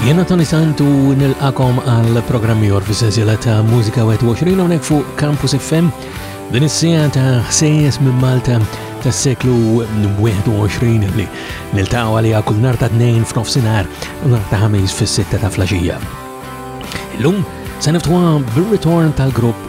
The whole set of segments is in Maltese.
Jena Tony Santu nil-akom għal programmi jor fi sensiela ta' Musika 21 unek fu Campus FM din is-sija ta' ħsejjes minn Malta ta' seklu 21 li nil-taw għalija kull nar ta' 2 f'nofsinar u nar ta' 5 fis-6 ta' flaxija. Illum se niftwa bir-return tal-grupp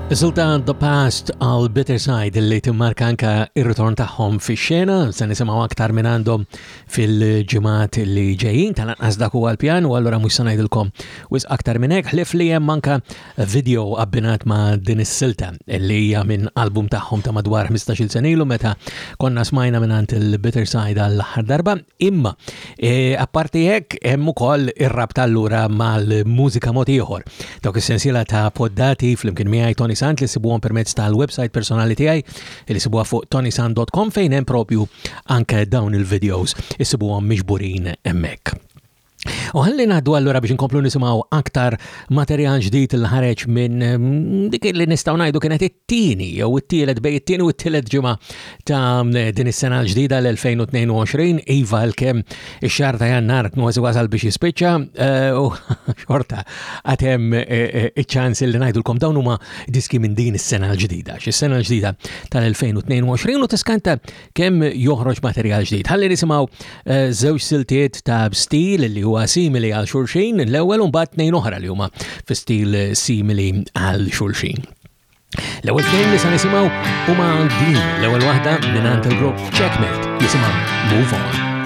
Isul ta' The Past għal Bitter Side li timmarka anka ir-ritorn tagħhom fix-xena, se nisimgħu aktar minn għandhom fil-ġimgħat li ġejjin tal-anqas dak huwa l-pjan u allura mhux se ngħidilkom wis aktar minn hekk ħlief li hemm anka video abbinat ma' din is-silta li hija minn album tagħhom ta' madwar 15-il senilu meta konna smajna minn għand il-Bitter Side għall-aħħar darba Imma, e, apparti hekk hemm ukoll ir-rabta allura mal-mużika mod ieħor. Dawk is-sensiela ta' poddati flimkien miegħi Tony Sant li sibuhom permezz tal-website personali tiegħi li sibuha fuq tonysant.com fejn hemm propju anke dawn il-videos issibuhom miġburin hemmhekk. U ħalli ngħaddu allura biex inkomplu nisimgħu aktar materjal ġdid li ħareġ minn mm, dik li nistgħu ngħidu kienet it-tieni jew it-tielet bej it-tieni u t-tielet ġimgħa ta' mm, din is-sena l-ġdida l-2022 iva l-kemm ix-xahar ta' Jannar kważi wasal biex jispiċċa eh, u xorta għad hemm eh, eh, iċ-ċans li ngħidulkom dawn huma diski minn din is-sena l-ġdida. X'is-sena l-ġdida tal-2022 u tiskanta kemm joħroġ materjal ġdid. Ħalli nisimgħu eh, żewġ siltiet ta' stil li huwa simili għal xulxin, l-ewwel u mbagħad tnejn oħra li huma fi stil simili għal xulxin. L-ewwel tnejn li se nisimgħu huma din l-ewwel waħda mingħand il-grupp Checkmate jisimha Move On.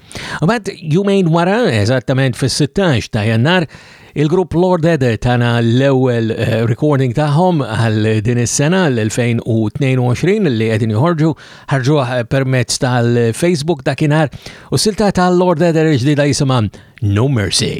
Mbagħad jumejn wara, eżattament fis-16 ta' Jannar, il-grupp Lord Eder tana l-ewwel eh, recording tagħhom għal din is-sena l-2022 li qegħdin joħorġu ħarġuh permezz tal-Facebook dakinhar u silta ta' Lord Eder ġdida jisimha No Mercy.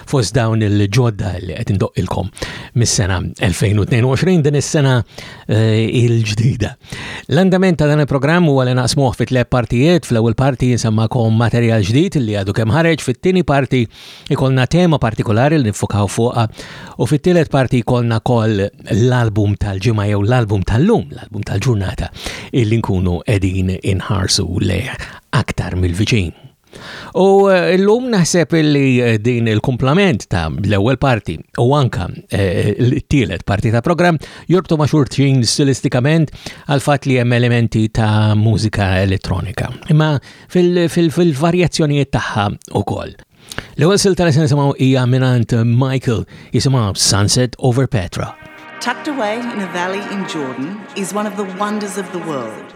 Fost dawn il-ġodda li qed indoqqilkom mis-sena 2022 din is-sena eh, il-ġdida. L-andament ta' dan il-programm huwa li naqsmuh fi tliet partijiet, fl-ewwel parti nsemmakom materjal ġdid li għadu kemm ħareġ, fit-tieni parti ikolna tema partikolari li nifukaw fuqha u fit-tielet parti jkollna koll l-album tal-ġimgħa jew l-album tal-lum, l-album tal-ġurnata illi nkunu qegħdin inħarsu lejh aktar mill-viċin. U eh, l-lum naħseb li eh, din il-kumplament ta' l-ewwel parti u anka eh, l-tielet parti ta' program jorbtu ma' xurtin stilistikament għal fatt li hemm elementi ta' mużika elettronika. Imma fil-varjazzjonijiet tagħha ukoll. L-ewwel silta li se nisimgħu hija minant Michael jisimha Sunset Over Petra. Tucked away in a valley in Jordan is one of the wonders of the world.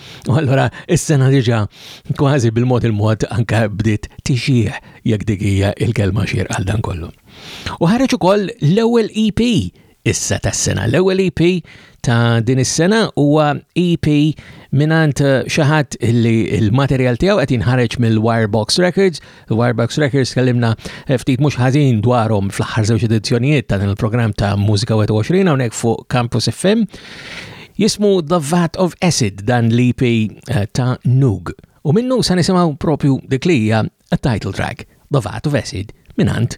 U allura is-sena diġà kważi bil-mod il-mod anke bdiet tixjieħ jekk dik hija l-kelma xier għal dan kollu. U ħareġ ukoll l-ewwel EP issa tas-sena. L-ewwel EP ta' din is-sena huwa EP minant xi ħadd li l-materjal tiegħu qed jinħareġ mill-Wirebox Records Wirebox Records tkellimna eh, ftit mhux ħażin dwarhom fl-aħħar żewġ edizzjonijiet ta' dan il-programm ta' Mużika 21 hawnhekk fuq Campus FM. Jismu The Vat of Acid dan l-EP eh, ta' Nug. U minnu sa' nisimgħu propju dik li hija title track The Vat of Acid minant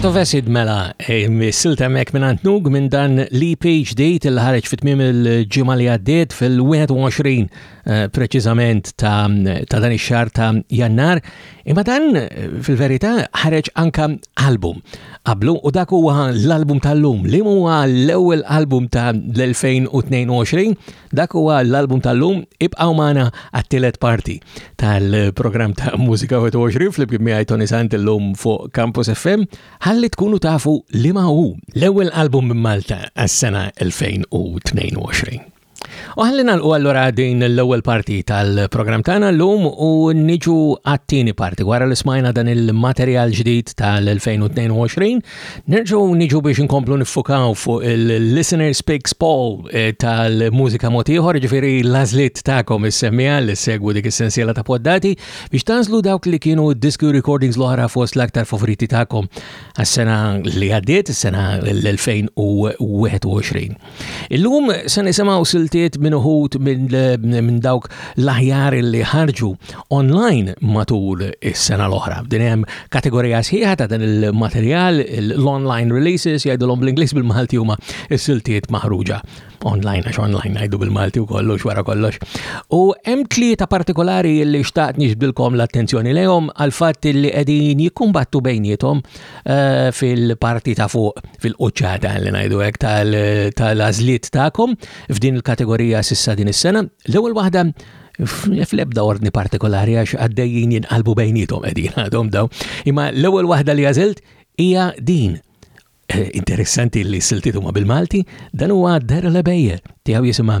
Out of Acid mela, eh, silta mek minn Antnug minn dan l-EPHD til-ħareġ fit-tmim il-ġimma li għaddiet fil-21 eh, preċizament ta' dan ix-xar ta' jannar, imma dan eh, fil-verità ħareġ anka album. Qablu u dak huwa l-album tal-lum li huwa l-ewwel album ta' l-2022 Dak huwa l-album tal-lum, ibqaw magħna għat-tielet parti tal-programm ta' Mużika 21 fl-ibkien miegħi Tony Sant illum fuq Campus FM, ħalli tkunu tafu li ma hu l-ewwel album minn Malta għas-sena 2022. U ħalli nagħlqu allura din l-ewwel parti tal-programm tagħna llum u niġu għat-tieni parti wara li smajna dan il-materjal ġdid tal-2022 Nerġu niġu biex inkomplu nifukaw fuq il-Listener Speaks Paul eh, tal-mużika motiħor, ġifiri lażlit ta'kom is-semija li segwu dik is-sensiela ta' poddati biex tanżlu dawk li kienu diski recordings l-oħra fost l-aktar favoriti ta'kom għas-sena li għaddiet, is-sena l-2021. Illum se nisimgħu siltiet minn uħud minn dawk l-aħjar li ħarġu online matul is-sena l-oħra. Din hemm kategorija sħiħa ta' dan il-materjal, l-online releases jgħidulhom bl-Ingliż bil-Malti huma s-siltiet maħruġa online għax online ngħidu bil-Malti u kollox wara kollox. U hemm tlieta partikolari li xtaqt nixbdilkom l-attenzjoni lejhom għal fatt li qegħdin jikkumbattu bejniethom Eh, fil-parti ta' fuq fil-quċċata li ngħidu hekk tal-għażliet tagħkom f'din il-kategorija sissa din is-sena. L-ewwel waħda fl-ebda ordni partikolari għax għaddejjin jinqalbu bejnietom qegħdin għadhom daw. Imma l-ewwel waħda li għażilt hija din. Eh, interessanti li siltitu ma bil-Malti, dan huwa Dera Lebeje, tiegħu jisimha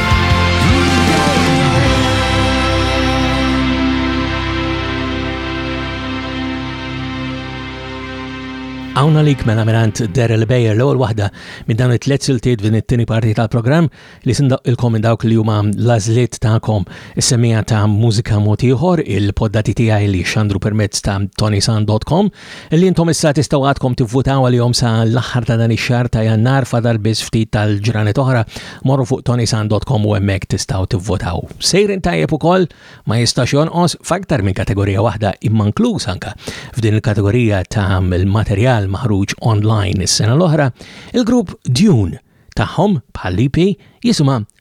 Hawn għalik mela mirant Daryl Bayer l-ewwel waħda minn dawn it-tliet siltiet din it-tieni parti tal-programm li sindaq ilkom minn dawk li huma l-għażliet tagħkom is-semija ta' mużika mod ieħor il-poddati tiegħi li xandru permezz ta' tonisan.com Li intom issa tistgħu għadkom tivvutaw għalihom sa l-aħħar ta' dan ix-xahar ta' Jannar fadal biss ftit tal-ġranet oħra, morru fuq tonisan.com u hemmhekk tistgħu tivvutaw. Sejrin tajjeb ukoll ma jistax jonqos f'aktar minn kategorija waħda imma inkluż anka f'din il-kategorija ta' l-materjal maħruġ online is-sena l-oħra, il-grupp Dune tagħhom bħal-lipi jisimha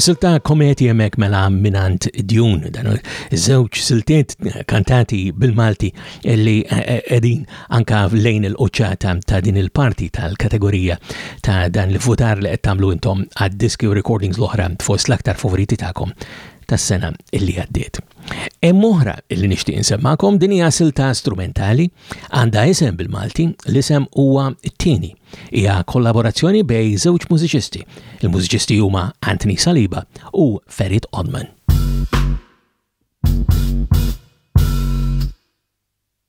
Is-silta kometi hemmhekk mela minant djun dan iż-żewġ siltiet kantati bil-Malti li qegħdin anke lejn il-quċċata ta' din il-parti tal-kategorija ta' dan l-votar li qed tagħmlu intom għad-diski u recordings l-oħra fost l-aktar favoriti tagħkom tas-sena illi għaddiet. Hemm oħra illi nixtieq insemmakom din hija silta strumentali għandha isem bil-Malti l-isem huwa t-tieni. Hija kollaborazzjoni bej żewġ mużiċisti. Il-mużiċisti huma Anthony Saliba u Ferit Odman.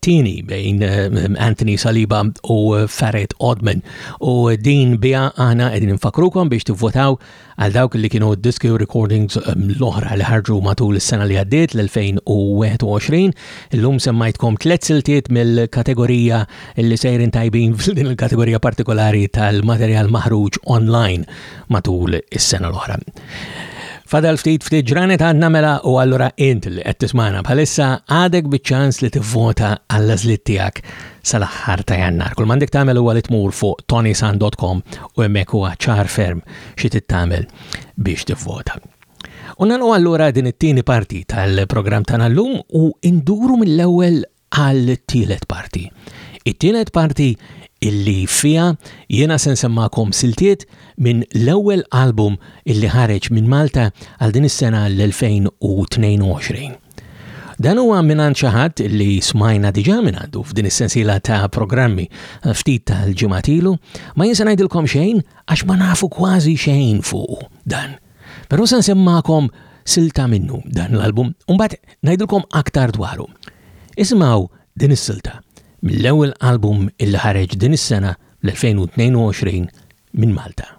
tieni bejn ehm, Anthony Saliba u Faret Odman. U din bija aħna qegħdin nfakrukom biex tivvotaw għal dawk li kienu diski u recordings ehm, l-oħra li ħarġu matul is-sena li għaddiet l-2021. Illum semmajtkom tliet siltiet mill-kategorija li sejrin tajbin f'din il-kategorija partikolari tal-materjal maħruġ online matul is-sena l-oħra. Fadal ftit ftit ġranet għadna mela u allura int li qed tismana bħalissa għadek biċ-ċans li tivvota għall-għażliet tiegħek sal-aħħar ta' jannar. Kull m'għandek tagħmel huwa li tmur fuq tonisan.com u hemmhekk huwa ċar ferm xi tittamel biex tivvota. U nagħlqu allura din it-tieni parti tal-programm tagħna llum u induru mill-ewwel għat-tielet parti. It-tielet parti illi fiha jiena se nsemmakom siltiet minn l-ewwel album illi ħareġ minn Malta għal din is-sena l-2022. Dan huwa mingħand xi ħadd li smajna diġà minn għandu f'din is-sensiela ta' programmi ftit tal-ġimgħat ilu, ma jinsa ngħidilkom xejn għax ma nafu kważi xejn fuq dan. Però se nsemmakom silta minnu dan l-album u mbagħad ngħidilkom aktar dwaru. Isimgħu din is-silta mill-ewwel album illi ħareġ din is-sena l-2022 minn Malta.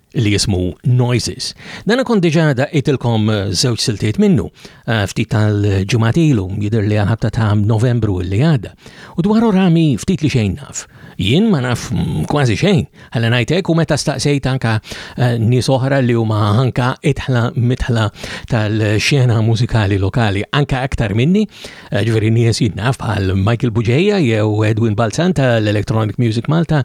li jismu Noises. Dana kont diġa daqqittilkom eh, żewġ siltiet minnu, eh, ftit tal-ġimgħat ilu jidher li għalħabta ta' Novembru li għadda. U dwar orami ftit li xejn naf. Jien ma naf mm, kważi xejn, ħalli ngħidlek u meta staqsejt anka eh, nies oħra li huma anka itħla mitħla tal-xena mużikali lokali anka aktar minni, ġveri nies jinnaf bħal Michael Buġeja jew Edwin Balzan tal-Electronic Music Malta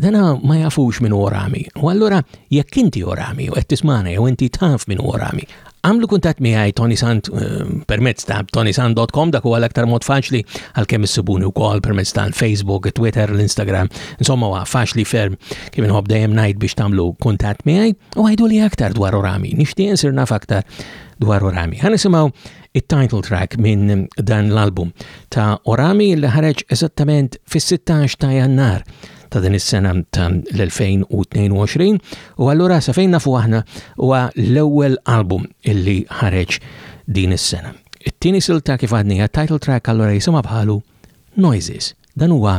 Dana ma jafux min huwa rami. U allura jekk inti u rami u qed tismana jew inti taf min huwa rami, għamlu kuntatt miegħi Tony Sant eh, permezz ta' tonisan.com dak huwa l-aktar mod faċli għalkemm issibuni wkoll permezz tal-Facebook, Twitter, l-Instagram. Insomma huwa faċli ferm kif inħobb dejjem ngħid biex tagħmlu kuntatt miegħi u għajdu li aktar dwar orami. Nixtieq insir naf aktar dwar orami. Ħa nisimgħu it-title track minn dan l-album ta' Orami li ħareġ eżattament fis-16 ta' Jannar ta' din is-sena ta' l-2022 u allura sa fejn nafu aħna huwa l-ewwel album illi ħareġ din is-sena. It-tieni silta kif għadni title track allura jisimha bħalu Noises. Dan huwa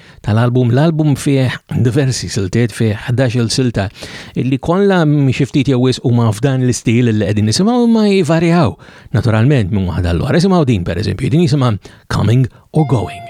tal-album. L-album fih diversi siltiet fih 11-il silta illi kollha xi ftit jew wisq huma f'dan l-istil li qegħdin nisimgħu imma jivarjaw naturalment minn waħda l-oħra. Isimgħu din pereżempju, din jisimha Coming or Going.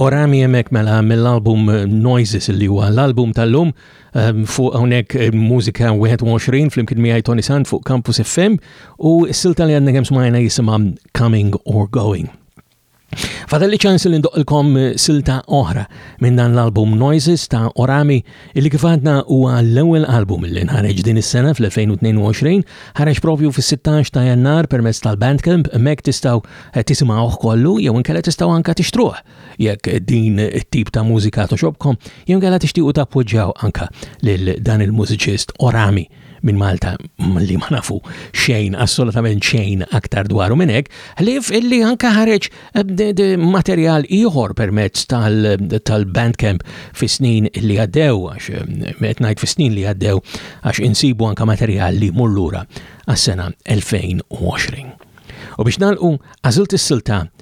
Orami jemek mela mill-album Noises li huwa l-album tal-lum ehm, fuq hawnhekk eh, mużika 21 flimkien miegħi Tony Sand fuq Campus FM u s-silta li għandna kemm smajna jisimha Coming or Going. Fadalli ċans li ndoqqilkom silta oħra minn dan l-album Noises ta' Orami illi kif għadna huwa l-ewwel album li nħareġ din is-sena fl-2022 ħareġ propju fis-16 ta' Jannar permezz tal-Bandcamp hemmhekk tistgħu eh, tisimgħuh kollu jew inkella tistgħu anke tixtruh jekk din it-tip ta' mużika toxobkom jew inkella tixtiequ tappoġġjaw anke lil dan il-mużiċist Orami minn Malta li ma nafu xejn, assolutament xejn aktar dwaru minn hekk, ħlief illi anke ħareġ eh, materjal ieħor permezz tal-bandcamp fis-snin li għaddew, għax eh, qed ngħid fis-snin li għaddew għax insibu anke materjal li mullura għas-sena 2020. U biex nalqu għażilt is-silta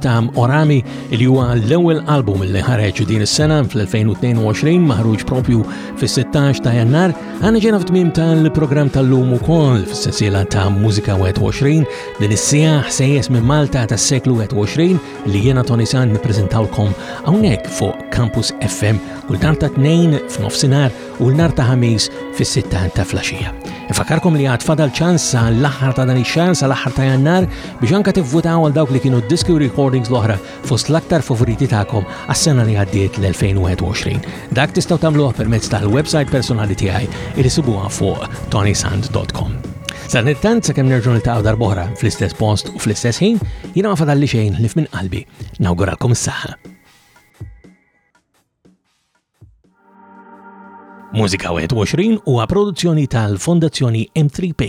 ta' Orami li huwa l-ewwel album li ħareġ din is-sena fl-2022 maħruġ propju fis-16 ta' Jannar għandna ġena f'tmiem tal-programm tal-lum ukoll fis-sensiela ta' Mużika 21 din is-sija ħsejjes minn Malta tas-seklu 21 li jiena Tony San nippreżentawlkom hawnhekk fuq Campus FM kull tant ta' tnejn f'nofsinhar u l-nar ta' ħamis fis-sitta ta' flaxija. Ifakarkom li għad fadal ċans sa l-aħħar ta' dan ix-xahar sa l-aħħar ta' Jannar biex anke tivvutaw għal dawk li kienu d-diski u recordings l-oħra fost l-aktar favoriti tagħkom għas-sena li għaddiet l-2021. Dak tistgħu tagħmluh permezz tal-website personali tiegħi li sibuha fuq tonysand.com. Sanittant sakemm nerġgħu niltaqgħu darb'oħra fl-istess post u fl-istess ħin, jiena ma fadalli xejn li f'min qalbi nawguralkom is-saħħa. Mużika 21 huwa produzzjoni tal-Fondazzjoni M3P.